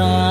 ตา